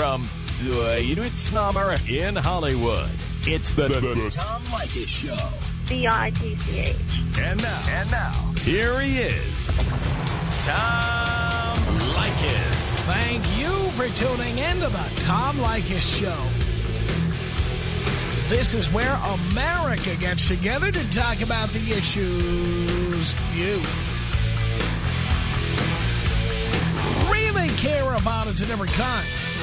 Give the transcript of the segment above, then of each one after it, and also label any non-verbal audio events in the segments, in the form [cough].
from Sweet Summer in Hollywood. It's the, the, the Tom Leykis Show. B-I-T-C-H. And now, and now, here he is, Tom Leykis. Thank you for tuning in to the Tom Leykis Show. This is where America gets together to talk about the issues you really care about. It's a different kind of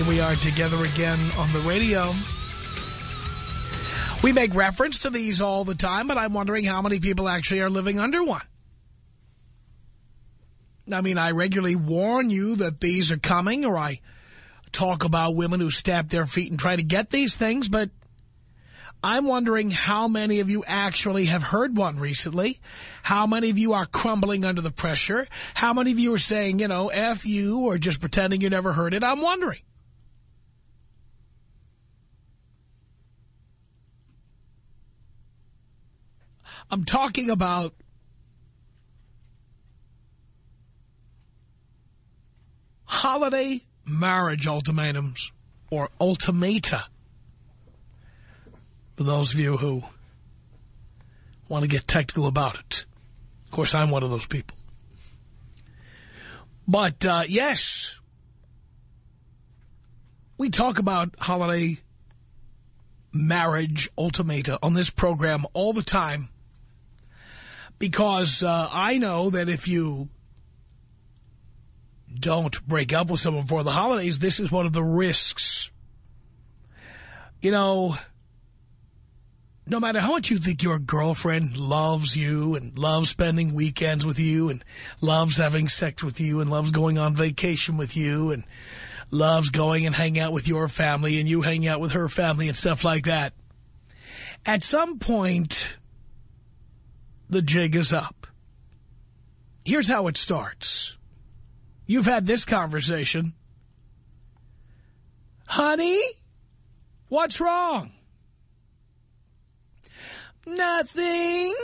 Here we are together again on the radio. We make reference to these all the time, but I'm wondering how many people actually are living under one. I mean, I regularly warn you that these are coming, or I talk about women who stamp their feet and try to get these things, but I'm wondering how many of you actually have heard one recently, how many of you are crumbling under the pressure, how many of you are saying, you know, F you, or just pretending you never heard it. I'm wondering. I'm talking about holiday marriage ultimatums or ultimata. For those of you who want to get technical about it. Of course, I'm one of those people. But, uh, yes, we talk about holiday marriage ultimata on this program all the time because uh, I know that if you don't break up with someone for the holidays, this is one of the risks. You know, no matter how much you think your girlfriend loves you and loves spending weekends with you and loves having sex with you and loves going on vacation with you and loves going and hanging out with your family and you hang out with her family and stuff like that, at some point, the jig is up. Here's how it starts. You've had this conversation. Honey, what's wrong? Nothing.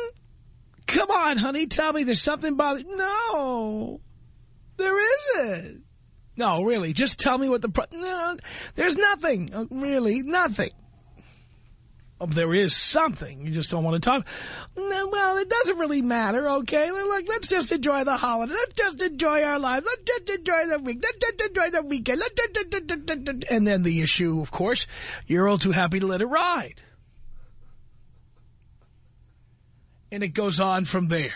Come on, honey, tell me there's something bothering... No, there isn't. No, really, just tell me what the... Pro no, there's nothing. Uh, really, nothing. Oh, there is something. You just don't want to talk. Well, it doesn't really matter, okay? Look, let's just enjoy the holiday. Let's just enjoy our lives. Let's just enjoy the week. Let's just enjoy the weekend. And then the issue, of course, you're all too happy to let it ride. And it goes on from there.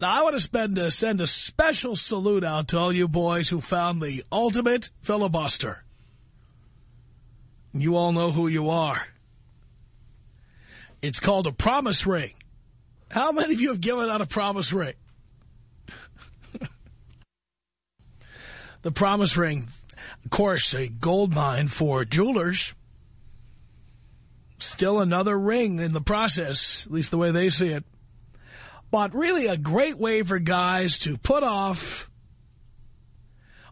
Now, I want to a, uh, send a special salute out to all you boys who found the ultimate filibuster. You all know who you are. It's called a promise ring. How many of you have given out a promise ring? [laughs] the promise ring, of course, a gold mine for jewelers. Still another ring in the process, at least the way they see it. But really a great way for guys to put off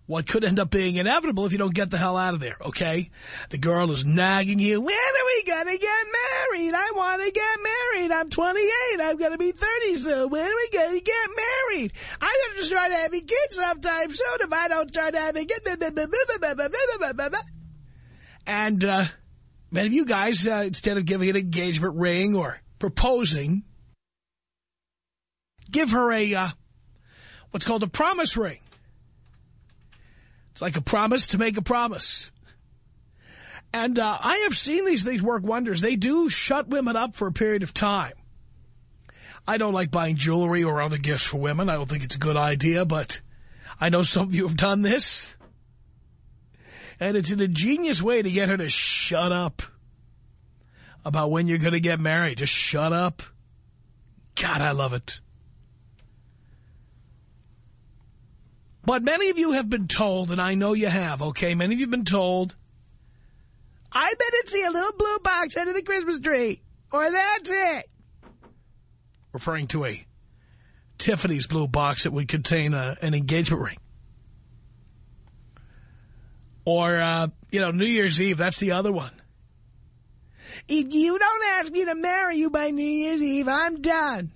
what could end up being inevitable if you don't get the hell out of there, okay? The girl is nagging you, when are we going to get married? I want to get married. I'm 28. I'm going to be 30 soon. When are we going to get married? I'm going to start having kids sometime soon if I don't start having kids. And uh, many of you guys, uh, instead of giving an engagement ring or proposing, give her a, uh, what's called a promise ring. It's like a promise to make a promise. And uh, I have seen these things work wonders. They do shut women up for a period of time. I don't like buying jewelry or other gifts for women. I don't think it's a good idea, but I know some of you have done this. And it's an ingenious way to get her to shut up about when you're going to get married. Just shut up. God, I love it. But many of you have been told, and I know you have, okay? Many of you have been told, I better see a little blue box under the Christmas tree, or that's it. Referring to a Tiffany's blue box that would contain a, an engagement ring. Or, uh, you know, New Year's Eve, that's the other one. If you don't ask me to marry you by New Year's Eve, I'm done.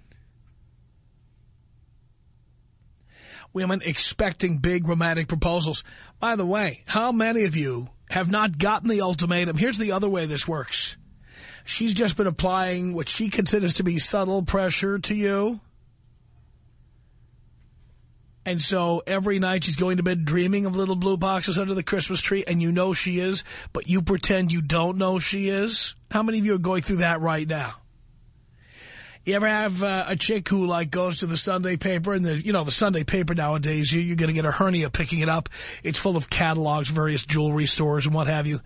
Women expecting big romantic proposals. By the way, how many of you have not gotten the ultimatum? Here's the other way this works. She's just been applying what she considers to be subtle pressure to you. And so every night she's going to bed dreaming of little blue boxes under the Christmas tree, and you know she is, but you pretend you don't know she is. How many of you are going through that right now? You ever have uh, a chick who, like, goes to the Sunday paper, and, the you know, the Sunday paper nowadays, you, you're going to get a hernia picking it up. It's full of catalogs, various jewelry stores and what have you.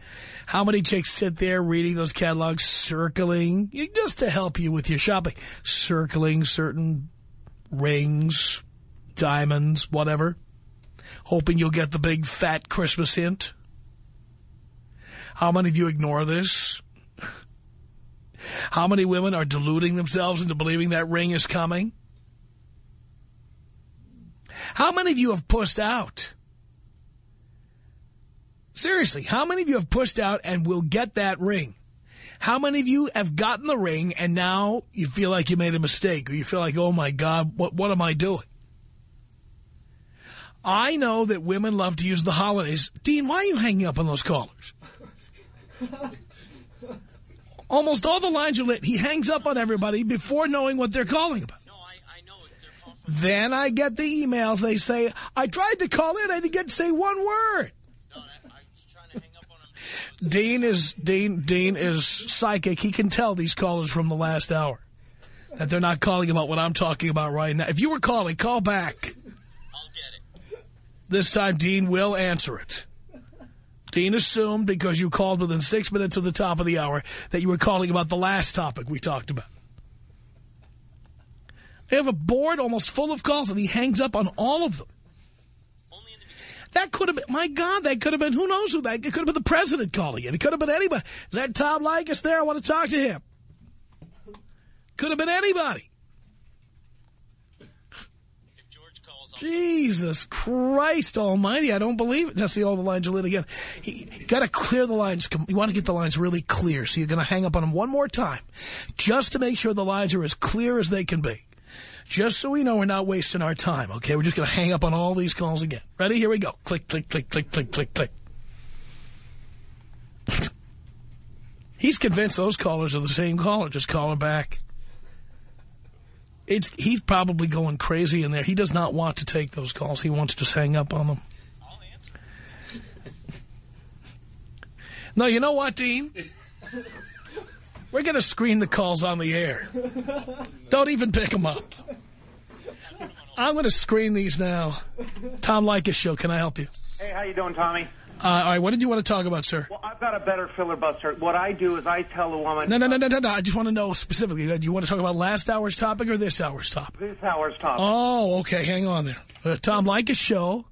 How many chicks sit there reading those catalogs, circling, just to help you with your shopping, circling certain rings, diamonds, whatever, hoping you'll get the big fat Christmas hint. How many of you ignore this? How many women are deluding themselves into believing that ring is coming? How many of you have pushed out? Seriously, how many of you have pushed out and will get that ring? How many of you have gotten the ring and now you feel like you made a mistake or you feel like, oh, my God, what, what am I doing? I know that women love to use the holidays. Dean, why are you hanging up on those callers? [laughs] Almost all the lines are lit. He hangs up on everybody before knowing what they're calling about. No, I, I know Then I get the emails. They say, I tried to call in. I didn't get to say one word. No, I, I was trying to hang up on him. Dean is Dean. Dean is psychic. He can tell these callers from the last hour that they're not calling about what I'm talking about right now. If you were calling, call back. I'll get it. This time, Dean will answer it. Dean assumed, because you called within six minutes of the top of the hour, that you were calling about the last topic we talked about. They have a board almost full of calls, and he hangs up on all of them. That could have been, my God, that could have been, who knows who that, it could have been the president calling it. It could have been anybody. Is that Tom Leykis there? I want to talk to him. Could have been anybody. If George calls, I'll Jesus Christ almighty, I don't believe it. Now, see, all the lines are lit again. You got to clear the lines. You want to get the lines really clear, so you're going to hang up on them one more time, just to make sure the lines are as clear as they can be. Just so we know we're not wasting our time, okay? We're just going to hang up on all these calls again. Ready? Here we go. Click, click, click, click, click, click, click. He's convinced those callers are the same caller. Just call him back. It's He's probably going crazy in there. He does not want to take those calls. He wants to just hang up on them. No, you know what, Dean? We're going to screen the calls on the air. Don't even pick them up. I'm going to screen these now. Tom Leykis show. Can I help you? Hey, how you doing, Tommy? Uh, all right, what did you want to talk about, sir? Well, I've got a better filibuster. What I do is I tell a woman No, no, no, no, no, no. I just want to know specifically. Do you want to talk about last hour's topic or this hour's topic? this hour's topic. Oh, okay. Hang on there. Uh, Tom Leykis show.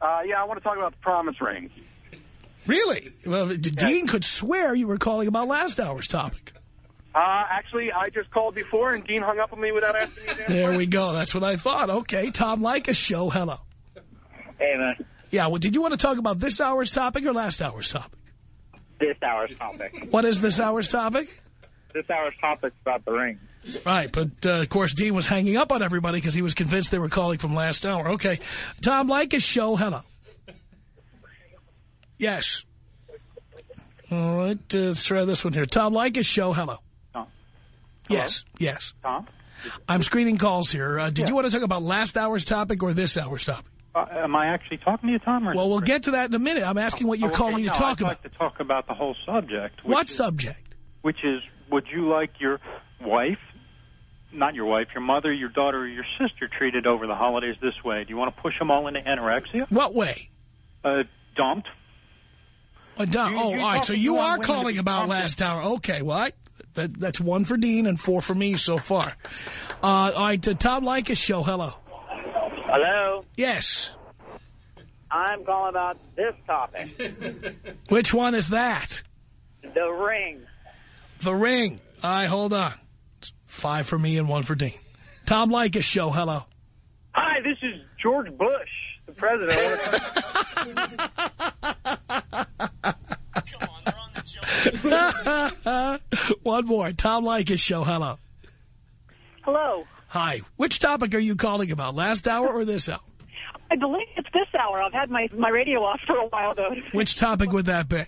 Uh, yeah, I want to talk about the promise ring. Really? Well, Dean could swear you were calling about last hour's topic. Uh, actually, I just called before, and Dean hung up on me without asking me There we go. That's what I thought. Okay, Tom Leykis show. Hello. Hey, man. Yeah, well, did you want to talk about this hour's topic or last hour's topic? This hour's topic. What is this hour's topic? This hour's topic's about the ring. Right, but, uh, of course, Dean was hanging up on everybody because he was convinced they were calling from last hour. Okay. Tom Leykis show, hello. Yes. All right, uh, let's try this one here. Tom Leykis show, hello. Tom. Yes, yes. Tom? I'm screening calls here. Uh, did Yeah. you want to talk about last hour's topic or this hour's topic? Uh, am I actually talking to you, Tom? Well, we'll get to that in a minute. I'm asking what you're Oh, okay, calling no, to talk I'd about. like to talk about the whole subject. What is, subject? Which is, would you like your wife, not your wife, your mother, your daughter, or your sister treated over the holidays this way? Do you want to push them all into anorexia? What way? Uh, dumped? Oh, Don, You- oh, all right, so you are calling about last hour. Okay, well, I, that, that's one for Dean and four for me so far. Uh, all right, uh, Tom Leykis show, hello. Hello? Yes. I'm calling about this topic. [laughs] Which one is that? The ring. The ring. All right, hold on. It's five for me and one for Dean. Tom Leykis show, hello. Hi, this is George Bush, the president. Come on, they're on the joke. one more. Tom Leykis show, hello. Hello. Hi. Which topic are you calling about, last hour or this hour? I believe it's this hour. I've had my, my radio off for a while, though. Which topic would that be?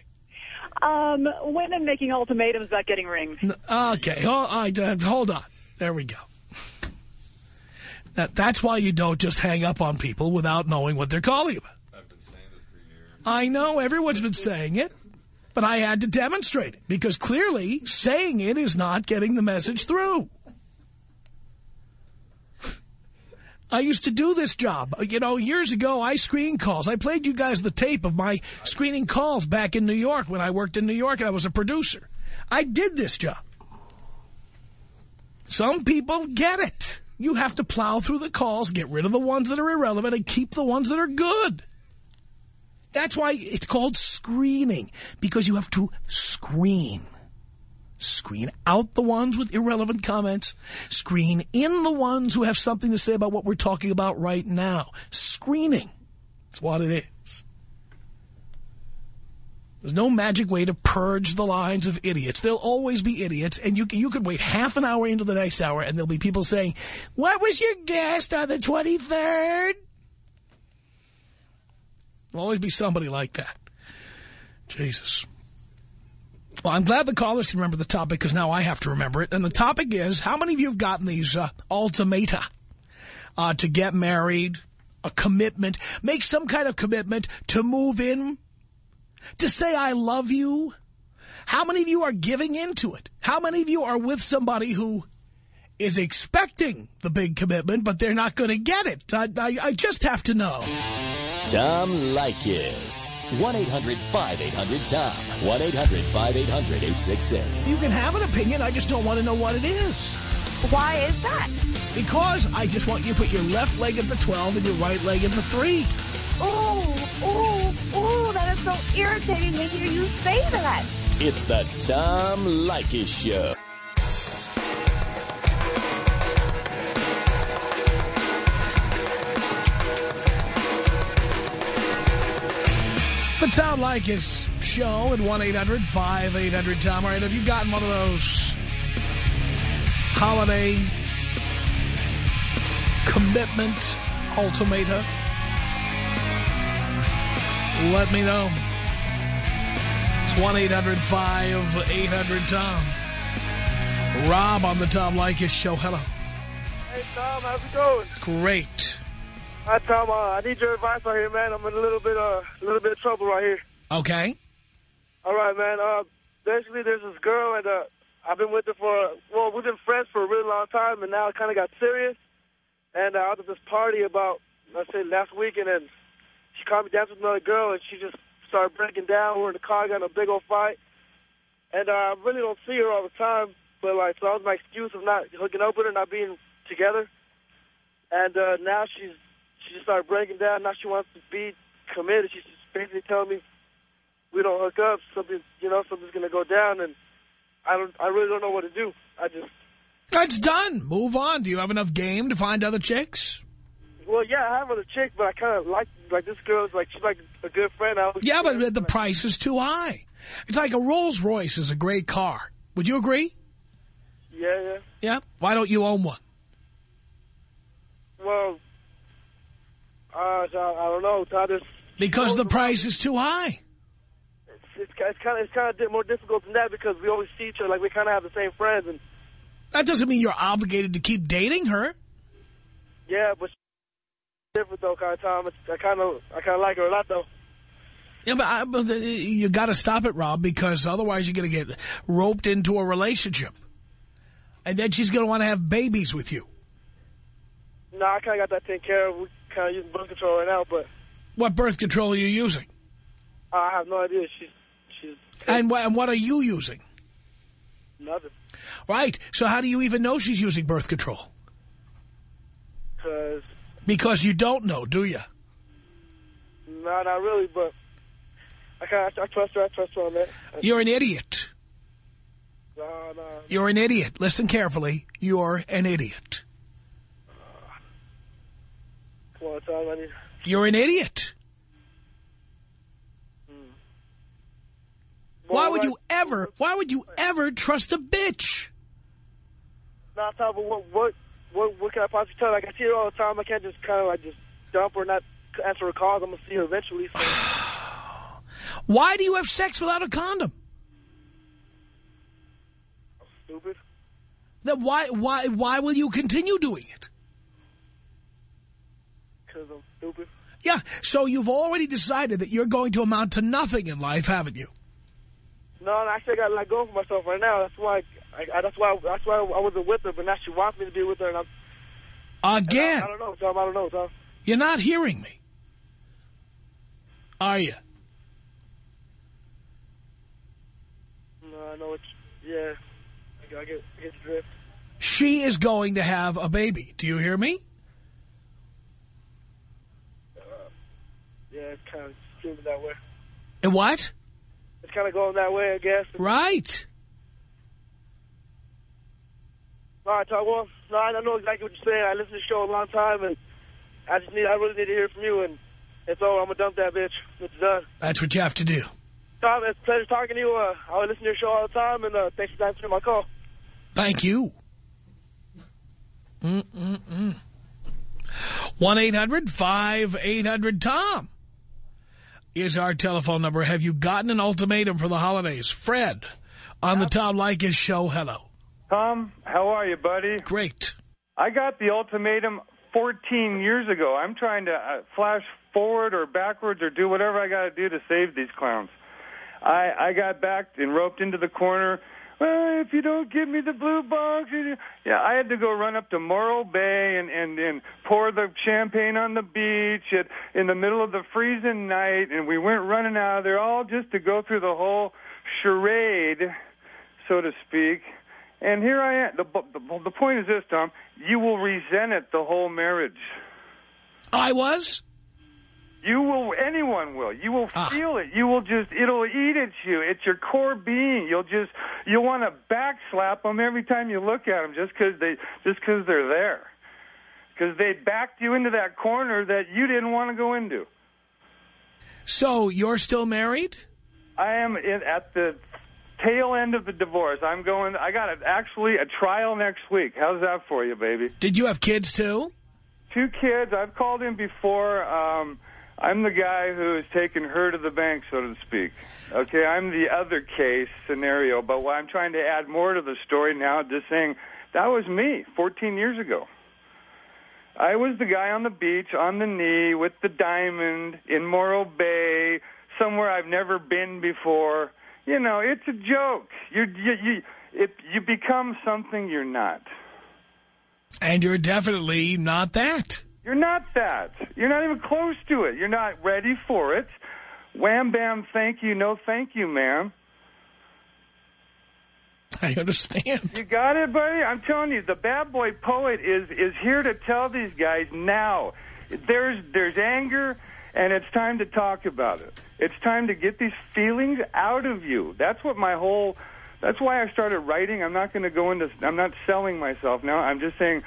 Um, women making ultimatums about getting rings. Okay, oh, I, uh, hold on. There we go. That, that's why you don't just hang up on people without knowing what they're calling about. I've been saying this for years. I know, everyone's been saying it, but I had to demonstrate it, because clearly saying it is not getting the message through. I used to do this job. Uh, you know, years ago, I screened calls. I played you guys the tape of my screening calls back in New York when I worked in New York and I was a producer. I did this job. Some people get it. You have to plow through the calls, get rid of the ones that are irrelevant, and keep the ones that are good. That's why it's called screening, because you have to screen. Screen out the ones with irrelevant comments. Screen in the ones who have something to say about what we're talking about right now. Screening. That's what it is. There's no magic way to purge the lines of idiots. There'll always be idiots, and you, you could wait half an hour into the next hour, and there'll be people saying, what was your guest on the 23rd? There'll always be somebody like that. Jesus. Well, I'm glad the callers can remember the topic because now I have to remember it. And the topic is, how many of you have gotten these uh, ultimata uh, to get married, a commitment, make some kind of commitment to move in, to say I love you? How many of you are giving into it? How many of you are with somebody who is expecting the big commitment, but they're not going to get it? I, I, I just have to know. Tom Leykis. 1-800-5800-TOM. 1-800-5800-866. You can have an opinion, I just don't want to know what it is. Why is that? Because I just want you to put your left leg at the 12 and your right leg at the 3. Oh, oh, oh, that is so irritating to hear you say that. It's the Tom Leykis Show. Tom Leykis Show at 1-800-5800-TOM. All right, have you gotten one of those holiday commitment ultimata? Let me know. It's 1-800-5800-TOM. Rob on the Tom Leykis Show. Hello. Hey, Tom, how's it going? Great. Hi, Tom. Uh, I need your advice right here, man. I'm in a little bit, uh, a little bit of trouble right here. Okay. All right, man. Uh, basically, there's this girl, and uh, I've been with her for, well, we've been friends for a really long time, and now it kind of got serious. And uh, I was at this party about, let's say, last weekend, and she caught me dancing with another girl, and she just started breaking down. We were in the car, got in a big old fight. And uh, I really don't see her all the time, but, like, so that was my excuse of not hooking up with her, not being together. And uh, now she's, she just started breaking down. Now she wants to be committed. She's just basically telling me we don't hook up, something, you know, something's going to go down, and I don't, I really don't know what to do. I just, That's done. Move on. Do you have enough game to find other chicks? well, yeah, I have other chicks, but I kind of like, like this girl's like, she's like a good friend. I Yeah, but the price is too high. It's like a Rolls Royce is a great car. Would you agree? Yeah, yeah. Yeah. Why don't you own one? Well, uh, I, I don't know. Todd, Because the price is too high. it's, it's, it's kind of, it's kind of more difficult than that because we always see each other. Like we kind of have the same friends, and That doesn't mean you're obligated to keep dating her. yeah, but she's different though, kind of Tom. It's, I kind of, I kind of like her a lot though. Yeah, but, I, but you got to stop it, Rob, because otherwise you're going to get roped into a relationship. And then she's going to want to have babies with you. No, I kind of got that taken care of. Kind of using birth control right now, but What birth control are you using? I have no idea. She's, she's And, wh and what are you using? nothing. Right. So how do you even know she's using birth control? Cause Because you don't know, do you? No, not really, but I kind I trust her. I trust her on that. You're an idiot. No, no. You're an idiot. Listen carefully. You're an idiot. Come on, Tom. I need. You're an idiot. Hmm. Why would you ever, why would you ever trust a bitch? Not Tom. But what, what, what, what can I possibly tell? Like I see her all the time. I can't just kind of like just dump her, not answer her calls. I'm gonna see her eventually. So. [sighs] Why do you have sex without a condom? Stupid. Then why, why, why will you continue doing it? Because I'm stupid. Yeah, so you've already decided that you're going to amount to nothing in life, haven't you? No, I actually, I got to let go of myself right now. That's why. I, I, that's why. That's why I wasn't with her. But now she wants me to be with her, and I'm. Again, I, I don't know, Tom. I don't know, Tom. you're not hearing me. Are you? No, I know it's. Yeah. I get. I get, I get drift. She is going to have a baby. Do you hear me? Yeah, it's kind of feeling that way. And what? It's kind of going that way, I guess. Right. All right, Tom. Well, no, I know exactly what you're saying. I listened to the show a long time, and I just need. I really need to hear from you. And it's over. I'm gonna dump that bitch. It's done. That's what you have to do. Tom, it's a pleasure talking to you. Uh, I listen to your show all the time, and uh, thanks for answering my call. Thank you. Mm-mm-mm. 1-800-5800-TOM is our telephone number. Have you gotten an ultimatum for the holidays? Fred, on the Tom Leykis show. Hello. Tom, how are you, buddy? Great. I got the ultimatum 14 years ago. I'm trying to uh, flash forward or backwards or do whatever I got to do to save these clowns. I I got backed and roped into the corner. Well, if you don't give me the blue box, yeah, I had to go run up to Morro Bay and and and pour the champagne on the beach at, in the middle of the freezing night, and we went running out of there all just to go through the whole charade, so to speak. And here I am. The, the, the point is this, Tom. You will resent it the whole marriage. I was? You will, anyone will. You will Ah. feel it. You will just, it'll eat at you. It's your core being. You'll just, you'll want to backslap them every time you look at them just because they, just because they're there. Because they backed you into that corner that you didn't want to go into. So you're still married? I am in, at the tail end of the divorce. I'm going, I got a, actually a trial next week. How's that for you, baby? Did you have kids too? two kids. I've called in before. Um, I'm the guy who has taken her to the bank, so to speak. Okay, I'm the other case scenario, but what I'm trying to add more to the story now, just saying that was me 14 years ago. I was the guy on the beach, on the knee, with the diamond in Morro Bay, somewhere I've never been before. You know, it's a joke. You're, you you it, you become something you're not. And you're definitely not that. You're not that. You're not even close to it. You're not ready for it. Wham bam, thank you, no thank you, ma'am. [laughs] I understand. You got it, buddy? I'm telling you, the bad boy poet is is here to tell these guys now. There's there's anger and it's time to talk about it. It's time to get these feelings out of you. That's what my whole that's why I started writing. I'm not going to go into I'm not selling myself now. I'm just saying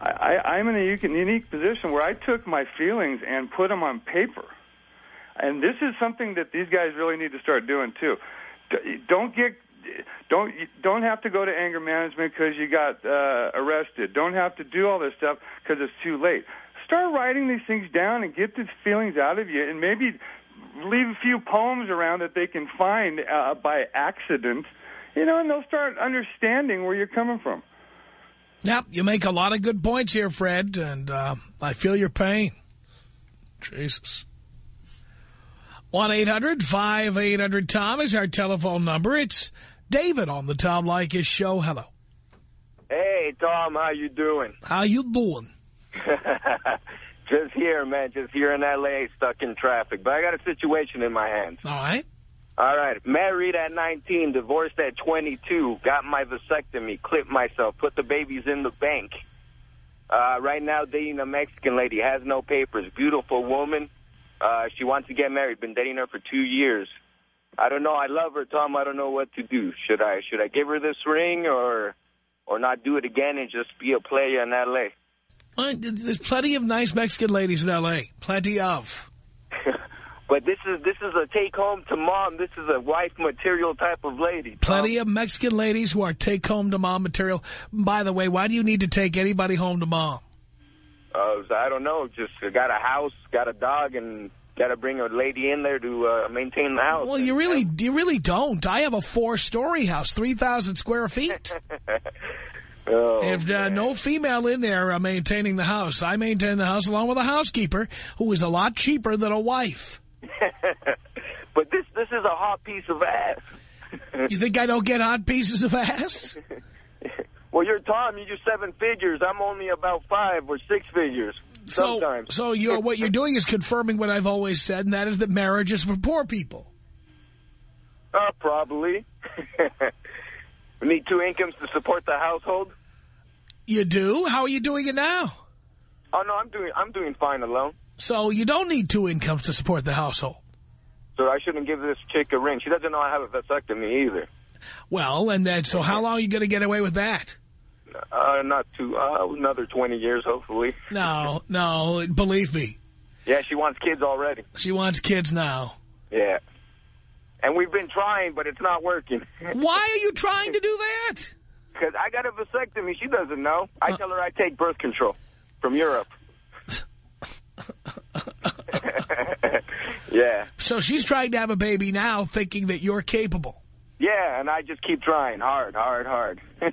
I, I'm in a unique, unique position where I took my feelings and put them on paper. And this is something that these guys really need to start doing too. Don't get don't don't have to go to anger management because you got uh, arrested. Don't have to do all this stuff because it's too late. Start writing these things down and get these feelings out of you, and maybe leave a few poems around that they can find uh, by accident. You know, and they'll start understanding where you're coming from. Yep, you make a lot of good points here, Fred, and uh, I feel your pain. Jesus. 1-800-5800-TOM is our telephone number. It's David on the Tom Leykis show. Hello. Hey, Tom, how you doing? How you doing? [laughs] just here, man. Just here in L.A., stuck in traffic. But I got a situation in my hands. All right. All right. Married at 19, divorced at 22, got my vasectomy, clipped myself, put the babies in the bank. Uh, right now, dating a Mexican lady, has no papers, beautiful woman. Uh, she wants to get married. Been dating her for two years. I don't know. I love her, Tom. I don't know what to do. Should I should I give her this ring or or not do it again and just be a player in L.A.? Well, There's plenty of nice Mexican ladies in L.A. Plenty of. [laughs] But this is this is a take home to mom. This is a wife material type of lady. Tom. Plenty of Mexican ladies who are take-home to mom material. By the way, why do you need to take anybody home to mom? Uh, I don't know. Just got a house, got a dog, and got to bring a lady in there to uh, maintain the house. Well, you really, you really don't. I have a four-story house, 3,000 square feet. [laughs] oh, If uh, no female in there uh, maintaining the house, I maintain the house along with a housekeeper who is a lot cheaper than a wife. [laughs] but this this is a hot piece of ass. You think I don't get hot pieces of ass? [laughs] Well, you're Tom. You do seven figures. I'm only about five or six figures. So, Sometimes. so you're what you're doing is confirming what I've always said, and that is that marriage is for poor people. Uh, probably. we [laughs] need two incomes to support the household. You do? How are you doing it now? Oh no, I'm doing I'm doing fine alone. So you don't need two incomes to support the household. So I shouldn't give this chick a ring. She doesn't know I have a vasectomy either. Well, and then so how long are you going to get away with that? Uh, not too. Uh, another 20 years, hopefully. No, no, believe me. Yeah, she wants kids already. She wants kids now. Yeah. And we've been trying, but it's not working. [laughs] Why are you trying to do that? Because I got a vasectomy. She doesn't know. I Uh. tell her I take birth control from Europe. [laughs] yeah. So she's trying to have a baby now thinking that you're capable. Yeah, and I just keep trying hard, hard, hard. [laughs]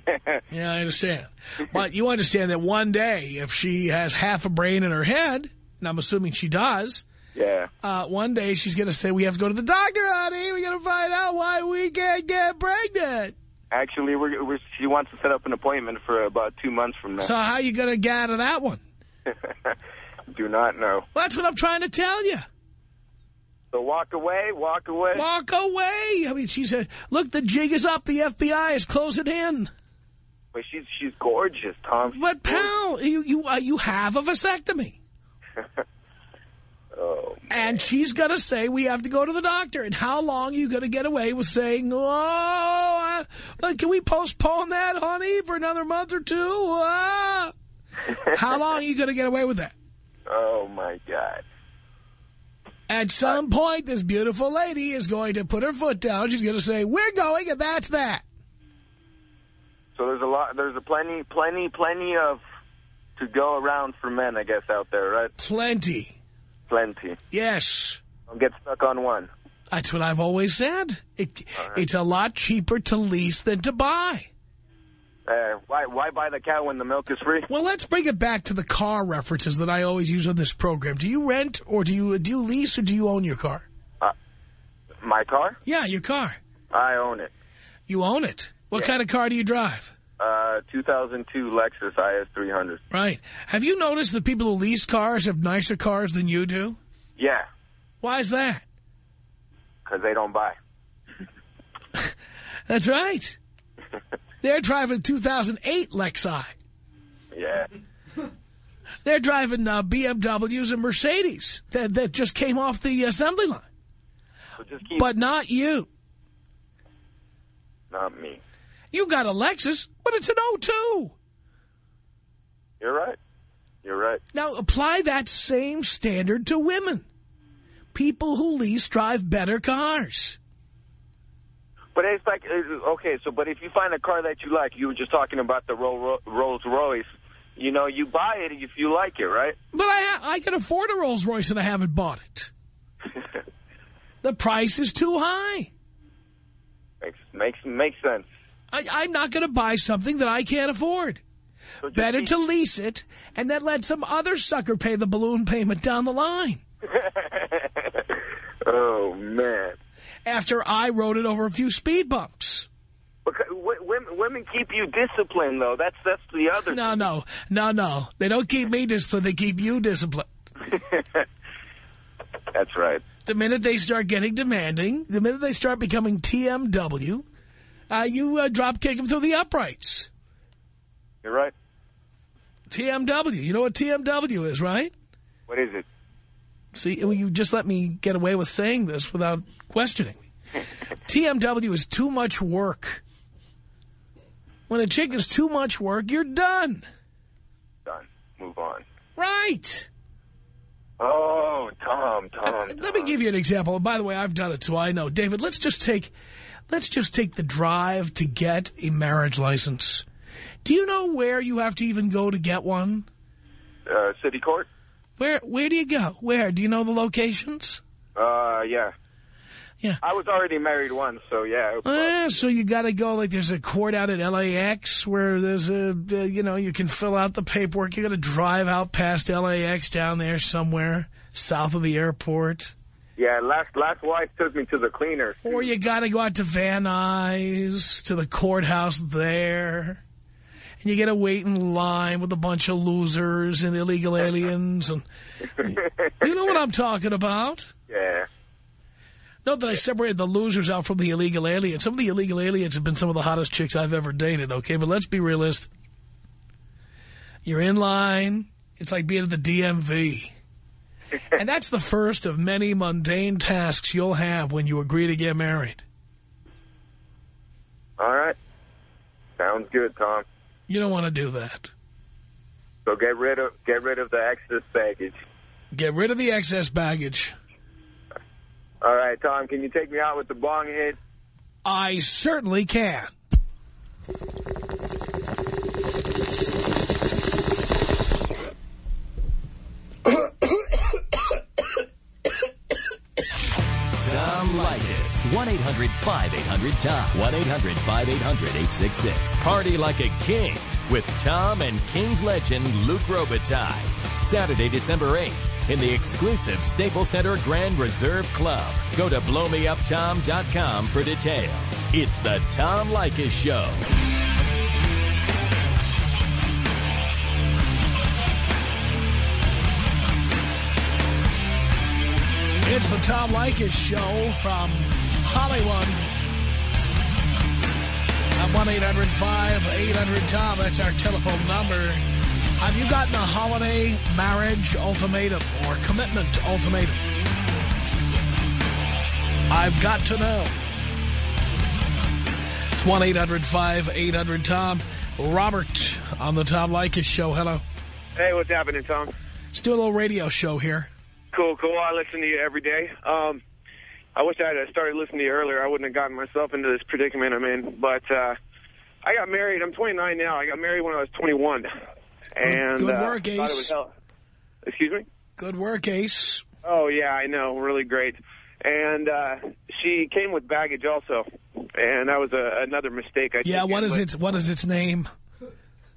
Yeah, I understand. But you understand that one day, if she has half a brain in her head, and I'm assuming she does, yeah. uh, one day she's going to say, we have to go to the doctor, honey. we got to find out why we can't get pregnant. Actually, we're, we're, she wants to set up an appointment for about two months from now. So how are you going to get out of that one? [laughs] Do not know. Well, that's what I'm trying to tell you. So walk away, walk away. Walk away. I mean, she said, look, the jig is up. The FBI is closing in. But she's she's gorgeous, Tom. She's But, gorgeous. pal, you, you, uh, you have a vasectomy. [laughs] Oh, And she's going to say, we have to go to the doctor. And how long are you going to get away with saying, oh, uh, can we postpone that, honey, for another month or two? Ah. [laughs] how long are you going to get away with that? Oh my God. At some point, this beautiful lady is going to put her foot down. She's going to say, we're going, and that's that. So there's a lot. There's a plenty, plenty, plenty of to go around for men, I guess, out there, right? Plenty. Plenty. Yes. Don't get stuck on one. That's what I've always said. It, It's a lot cheaper to lease than to buy. Uh, why why buy the cow when the milk is free? Well, let's bring it back to the car references that I always use on this program. Do you rent or do you do you lease or do you own your car? My car? Yeah, your car. I own it. You own it. What Yeah. kind of car do you drive? Uh, 2002 Lexus IS300. Right. Have you noticed that people who lease cars have nicer cars than you do? Yeah, Why is that? because they don't buy. [laughs] That's right. [laughs] They're driving 2008 Lexi. Yeah. [laughs] They're driving uh, BMWs and Mercedes that, that just came off the assembly line. So. But not you. not me. You got a Lexus, but it's an 02. You're right. You're right. Now, apply that same standard to women. People who lease drive better cars. But it's like uh, okay. So, but if you find a car that you like, you were just talking about the Ro- Rolls Royce. You know, you buy it if you like it, right? But I, ha I can afford a Rolls Royce and I haven't bought it. [laughs] The price is too high. makes makes makes sense. I, I'm not going to buy something that I can't afford. So Better to lease it and then let some other sucker pay the balloon payment down the line. [laughs] oh man. After I rode it over a few speed bumps. Because women, women keep you disciplined, though. That's that's the other. No, no, no, no. They don't keep me disciplined. They keep you disciplined. [laughs] That's right. The minute they start getting demanding, the minute they start becoming TMW, uh, you uh, drop kick them through the uprights. You're right. TMW. You know what TMW is, right? What is it? See, well, you just let me get away with saying this without questioning [laughs] me. TMW is too much work. When a chick is too much work, you're done. Done. Move on. Right. Oh, Tom, Tom. Let me give you an example. By the way, I've done it, so I know. David, let's just take, let's just take the drive to get a marriage license. Do you know where you have to even go to get one? Uh, city court? Where Where do you go? Where? Do you know the locations? Uh, yeah. Yeah. I was already married once, so yeah. Eh, so you got to go, like there's a court out at LAX where there's a, uh, you know, you can fill out the paperwork. You got to drive out past LAX down there somewhere south of the airport. Yeah, last last wife took me to the cleaner. Or you got to go out to Van Nuys, to the courthouse there. And you get to wait in line with a bunch of losers and illegal aliens. and [laughs] You know what I'm talking about? Yeah. Note that I separated the losers out from the illegal aliens. Some of the illegal aliens have been some of the hottest chicks I've ever dated, okay? But let's be realistic. You're in line. It's like being at the DMV. [laughs] and that's the first of many mundane tasks you'll have when you agree to get married. All right. Sounds good, Tom. You don't want to do that. So get rid of get rid of the excess baggage. Get rid of the excess baggage. All right, Tom, can you take me out with the bong hit? I certainly can. [coughs] Tom Leykis. 1-800-5800-TOM. 1-800-5800-866. Party like a king with Tom and King's legend Luc Robitaille. Saturday, December 8th in the exclusive Staples Center Grand Reserve Club. Go to blowmeuptom.com for details. It's the Tom Leykis Show. It's the Tom Leykis Show from Hollywood. At 1-800-5800-TOM. That's our telephone number. Have you gotten a holiday marriage ultimatum or commitment ultimatum? I've got to know. It's 1-800-5800-TOM. Robert on the Tom Leykis Show. Hello. Hey, what's happening, Tom? Let's do a little radio show here. Cool, cool. I listen to you every day. Um, I wish I had started listening to you earlier. I wouldn't have gotten myself into this predicament I'm in. But uh, I got married. I'm 29 now. I got married when I was 21. And Good uh, work, it was Ace. Excuse me? Good work, Ace. Oh, yeah, I know. Really great. And uh, she came with baggage also. And that was a, another mistake. I Yeah, what is but- its what is its name?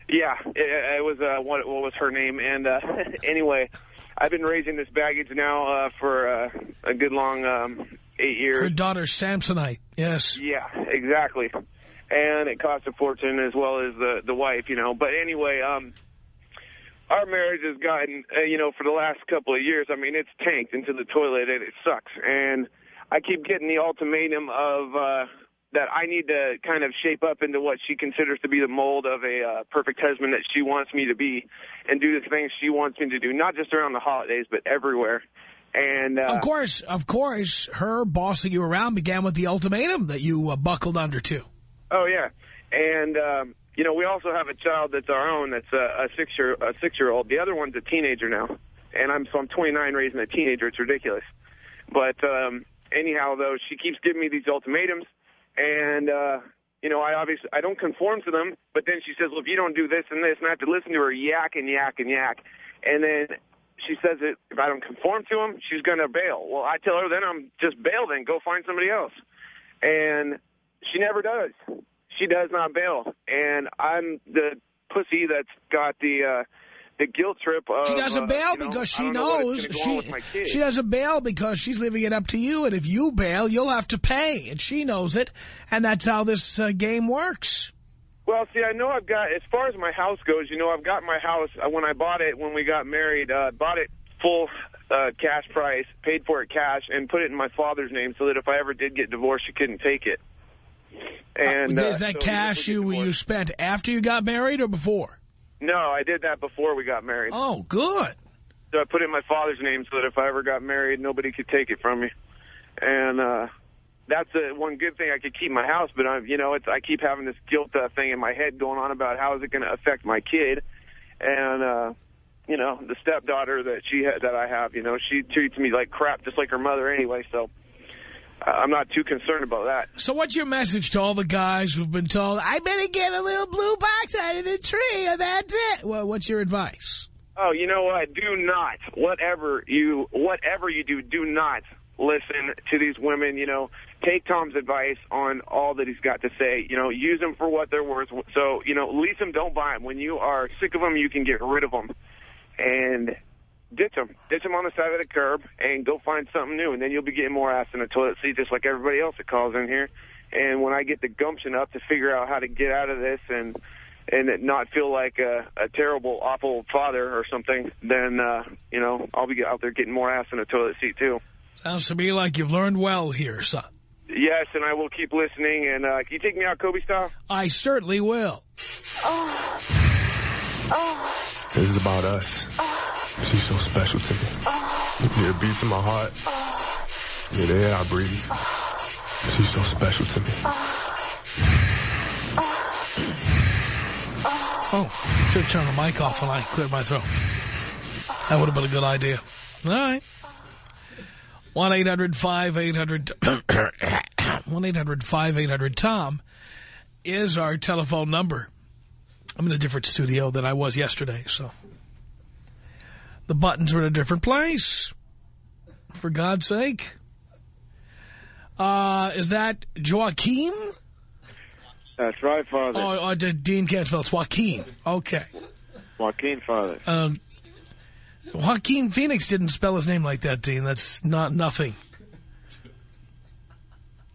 Yeah, it, it was uh, what, what was her name? And uh, [laughs] anyway, I've been raising this baggage now uh, for uh, a good long um, eight years. Her daughter Samsonite. Yes. Yeah, exactly. And it cost a fortune as well as the the wife, you know. But anyway, um, our marriage has gotten, uh, you know, for the last couple of years. I mean, it's tanked into the toilet, and it sucks. And I keep getting the ultimatum of uh, that I need to kind of shape up into what she considers to be the mold of a uh, perfect husband that she wants me to be, and do the things she wants me to do, not just around the holidays, but everywhere. And uh, Of course, of course, her bossing you around began with the ultimatum that you uh, buckled under to. Oh yeah, and um, you know we also have a child that's our own. That's a, a six year a six year old. The other one's a teenager now, and I'm so I'm 29 raising a teenager. It's ridiculous. But um, anyhow, though, she keeps giving me these ultimatums, and uh, you know I obviously I don't conform to them. But then she says, well, if you don't do this and this, and I have to listen to her yak and yak and yak, and then. She says that if I don't conform to him, she's going to bail. Well, I tell her then I'm just bail then. Go find somebody else. And she never does. She does not bail, and I'm the pussy that's got the uh, the guilt trip of. She doesn't uh, bail you know, because she know knows go she she doesn't bail because she's leaving it up to you, and if you bail, you'll have to pay, and she knows it, and that's how this uh, game works. Well, see, I know I've got as far as my house goes. You know, I've got my house uh, when I bought it when we got married. Uh, bought it full uh, cash price, paid for it cash, and put it in my father's name so that if I ever did get divorced, she couldn't take it. And Uh, uh, is that so cash you you spent after you got married or before? No, I did that before we got married. Oh, good. So I put it in my father's name so that if I ever got married, nobody could take it from me. And uh, that's a, one good thing I could keep my house. But I'm, you know, it's I keep having this guilt uh, thing in my head going on about how is it going to affect my kid. And uh, you know, the stepdaughter that she ha that I have, you know, she treats me like crap, just like her mother anyway. So uh, I'm not too concerned about that. So what's your message to all the guys who've been told, I better get a little blue box out of the tree and that's it? Well, what's your advice? Oh, you know what? Do not, whatever you, whatever you do, do not listen to these women. You know, take Tom's advice on all that he's got to say. You know, use them for what they're worth. So, you know, lease them, don't buy them. When you are sick of them, you can get rid of them. And ditch them. Ditch them on the side of the curb and go find something new. And then you'll be getting more ass in the toilet seat just like everybody else that calls in here. And when I get the gumption up to figure out how to get out of this and and not feel like a, a terrible, awful father or something, then, uh, you know, I'll be out there getting more ass in the toilet seat, too. Sounds to me like you've learned well here, son. Yes, and I will keep listening. And uh, can you take me out Kobe style? I certainly will. Oh. Oh. This is about us. Oh. She's so special to me. Oh. Yeah, it beats in my heart. Oh. Yeah, the air I breathe. She's so special to me. Oh, should have turned the mic off when I cleared my throat. That would have been a good idea. All right. 1-800-5800-1-800-5800-TOM [coughs] is our telephone number. I'm in a different studio than I was yesterday, so the buttons are in a different place. For God's sake. Uh, is that Joaquin? That's right, Father. Oh, oh Dean can't spell. It's Joaquin. Okay. Joaquin, Father. Um, Joaquin Phoenix didn't spell his name like that, Dean. That's not nothing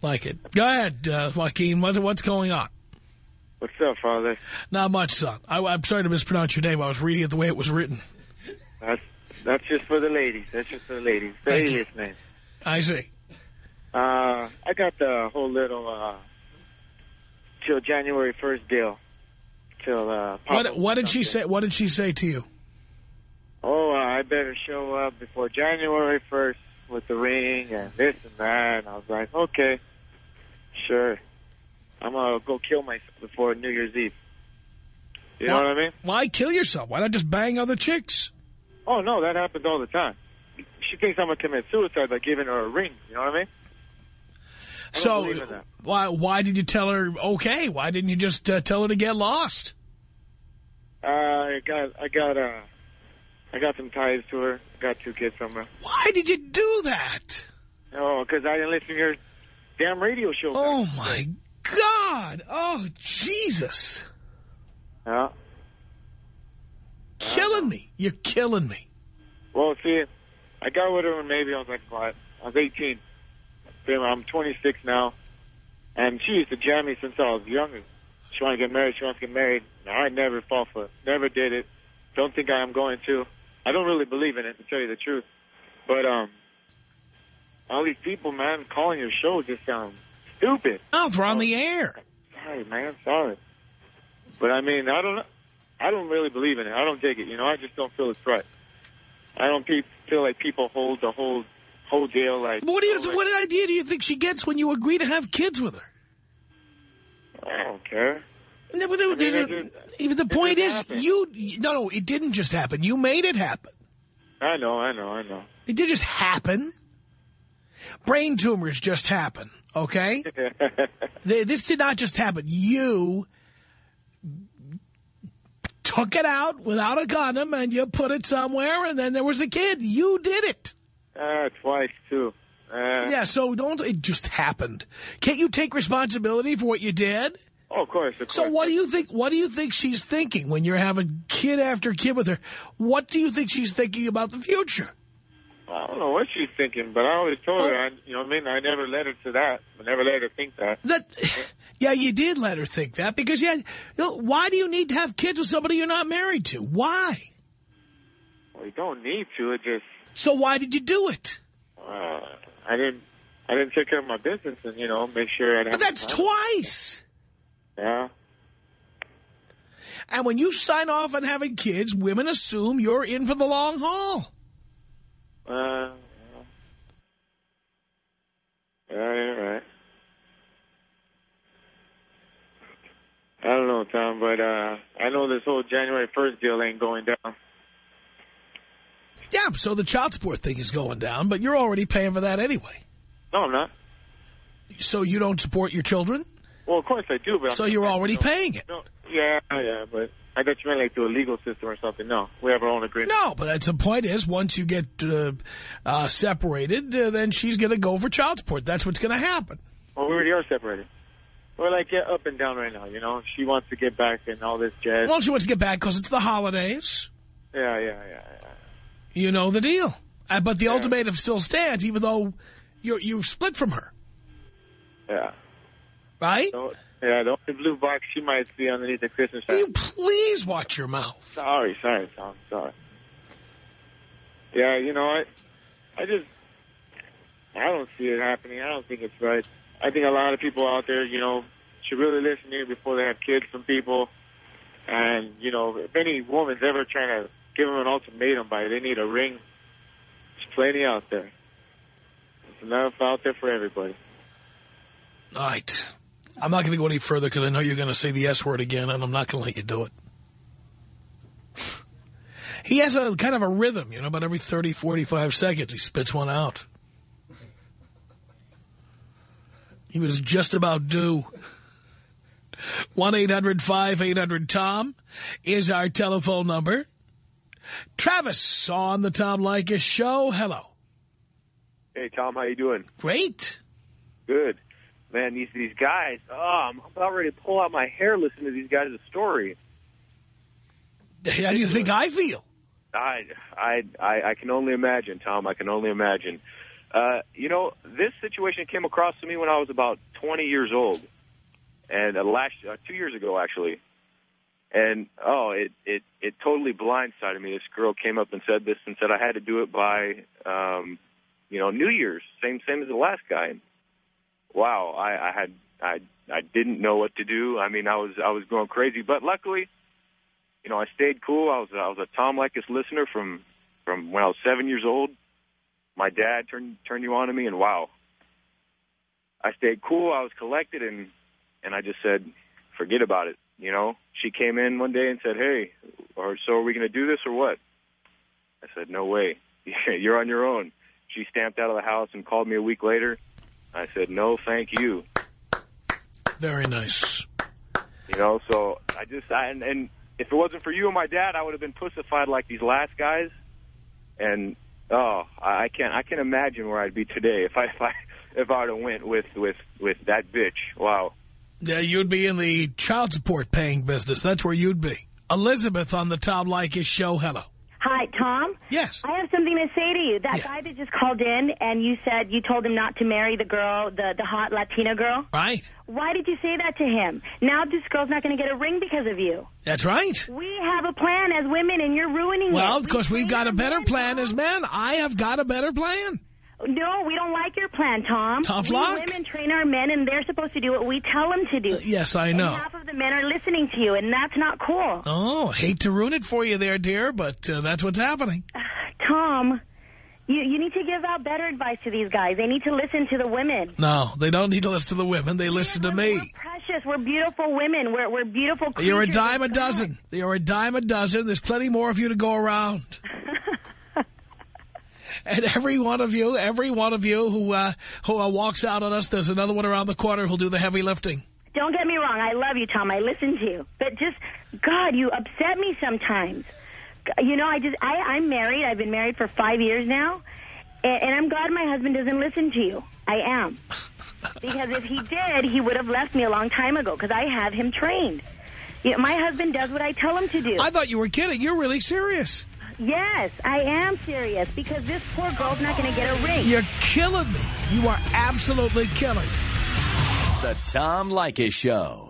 like it. Go ahead, uh, Joaquin. What, what's going on? What's up, Father? Not much, son. I, am sorry to mispronounce your name. I was reading it the way it was written. That's that's just for the ladies. That's just for the ladies. The name. I see. Uh, I got the whole little uh, till January 1st deal. Till uh, what what did she say? What did she say to you? Oh, I better show up before January 1st with the ring and this and that. And I was like, okay, sure. I'm going to go kill myself before New Year's Eve. You know what I mean? Why kill yourself? Why not just bang other chicks? Oh, no, that happens all the time. She thinks I'm going to commit suicide by giving her a ring. You know what I mean? I so, why why did you tell her, okay? Why didn't you just uh, tell her to get lost? Uh, I got, I got, uh, I got some ties to her. I got two kids from her. Why did you do that? Oh, because I didn't listen to your damn radio show. Oh, my God. Oh, Jesus. Yeah. Killing me. You're killing me. Well, see, I got with her when maybe I was like, what? I was 18. I'm 26 now. And she used to jam me since I was younger. She wanted to get married. She wants to get married. I never fall for it. Never did it. Don't think I am going to. I don't really believe in it, to tell you the truth. But um, all these people, man, calling your show just sounds stupid. Oh, they're on the air. Sorry, man. Sorry. But, I mean, I don't I don't really believe in it. I don't dig it. You know, I just don't feel it's right. I don't pe feel like people hold the whole whole deal like... What, do you, oh, what idea do you think she gets when you agree to have kids with her? I don't care. No, no, I mean, it just- Even the point is, happened. you... No, no, it didn't just happen. You made it happen. I know, I know, I know. It did just happen. Brain tumors just happen, okay? [laughs] This did not just happen. You took it out without a condom and you put it somewhere and then there was a kid. You did it. Uh, twice, too. Uh, Yeah, so don't, it just happened. Can't you take responsibility for what you did? Oh, of course, of course. So what do you think, what do you think she's thinking when you're having kid after kid with her? What do you think she's thinking about the future? I don't know what she's thinking, but I always told Oh. her, I, you know what I mean? I never let her to that. I never let her think that. That, [laughs] yeah, you did let her think that because yeah, you know, why do you need to have kids with somebody you're not married to? Why? Well, you don't need to. It just, So why did you do it? uh, I didn't, I didn't take care of my business and, you know, make sure I'd have But that's twice. Yeah. And when you sign off on having kids, women assume you're in for the long haul. Uh, yeah, you're right. I don't know, Tom, but uh, I know this whole January 1st deal ain't going down. Yeah, so the child support thing is going down, but you're already paying for that anyway. No, I'm not. So you don't support your children? Well, of course I do, but... So I'm you're already paying it? No, yeah, yeah, but I thought you meant like through a legal system or something. No, we have our own agreement. No, but that's the point is once you get uh, uh, separated, uh, then she's going to go for child support. That's what's going to happen. Well, we already are separated. We're like yeah, up and down right now, you know. She wants to get back and all this jazz. Well, she wants to get back because it's the holidays. Yeah, yeah, yeah, yeah. You know the deal. Uh, but the ultimatum still stands, even though you're, you've split from her. Yeah. Right? So, yeah, the only blue box she might see underneath the Christmas tree. You please watch your mouth. Sorry, sorry, Tom, sorry. Yeah, you know what? I just, I don't see it happening. I don't think it's right. I think a lot of people out there, you know, should really listen to you before they have kids from people. And, you know, if any woman's ever trying to give them an ultimatum by they need a ring, there's plenty out there. There's enough out there for everybody. All right. I'm not going to go any further because I know you're going to say the S word again, and I'm not going to let you do it. He has a kind of a rhythm, you know, about every 30, 45 seconds he spits one out. He was just about due. 1-800-5800-TOM is our telephone number. Travis on the Tom Leykis show. Hello. Hey, Tom, how you doing? Great. Good. Man, these these guys, oh, I'm about ready to pull out my hair listening to these guys' story. How do you think I feel? I, I, I, I can only imagine, Tom. I can only imagine. Uh, you know, this situation came across to me when I was about 20 years old, and uh, last uh, two years ago, actually. And oh, it it it totally blindsided me. This girl came up and said this and said I had to do it by, um, you know, New Year's, same same as the last guy. Wow, I, I had I I didn't know what to do. I mean, I was I was going crazy, but luckily, you know, I stayed cool. I was I was a Tom Leykis listener from from when I was seven years old. My dad turned turned you on to me, and wow, I stayed cool. I was collected, and and I just said, forget about it. You know, she came in one day and said, "Hey, or so are we going to do this or what?" I said, "No way. [laughs] You're on your own." She stamped out of the house and called me a week later. I said, "No, thank you." Very nice. You know, so I just I, and, and if it wasn't for you and my dad, I would have been pussified like these last guys. And oh, I I can't I can't imagine where I'd be today if I if I if I would have went with with with that bitch. Wow. Yeah, you'd be in the child support paying business. That's where you'd be. Elizabeth on the Tom Leykis show. Hello. Hi, Tom. Yes. I have something to say to you. That guy that just called in and you said you told him not to marry the girl, the, the hot Latina girl. Right. Why did you say that to him? Now this girl's not going to get a ring because of you. That's right. We have a plan as women and you're ruining Well, it. because we've got a better plan as men. I have got a better plan. No, we don't like your plan, Tom. Tough we luck. women train our men and they're supposed to do what we tell them to do. Yes, I know. The men are listening to you and that's not cool. Oh, hate to ruin it for you there, dear, but uh, that's what's happening. [sighs] Tom, you, you need to give out better advice to these guys. They need to listen to the women. No, they don't need to listen to the women. They listen to me. Precious, we're beautiful women. We're, we're beautiful creatures. You're a dime a dozen. You're a dime a dozen. There's plenty more of you to go around. [laughs] and every one of you, every one of you who uh, who uh, walks out on us, there's another one around the corner who'll do the heavy lifting. Don't get me wrong. I love you, Tom. I listen to you. But just, God, you upset me sometimes. You know, I just, I, I'm married. I've been married for five years now. And, and I'm glad my husband doesn't listen to you. I am. [laughs] Because if he did, he would have left me a long time ago because I have him trained. You know, my husband does what I tell him to do. I thought you were kidding. You're really serious. Yes, I am serious because this poor girl's not going to get a ring. You're killing me. You are absolutely killing me. The Tom Leykis Show.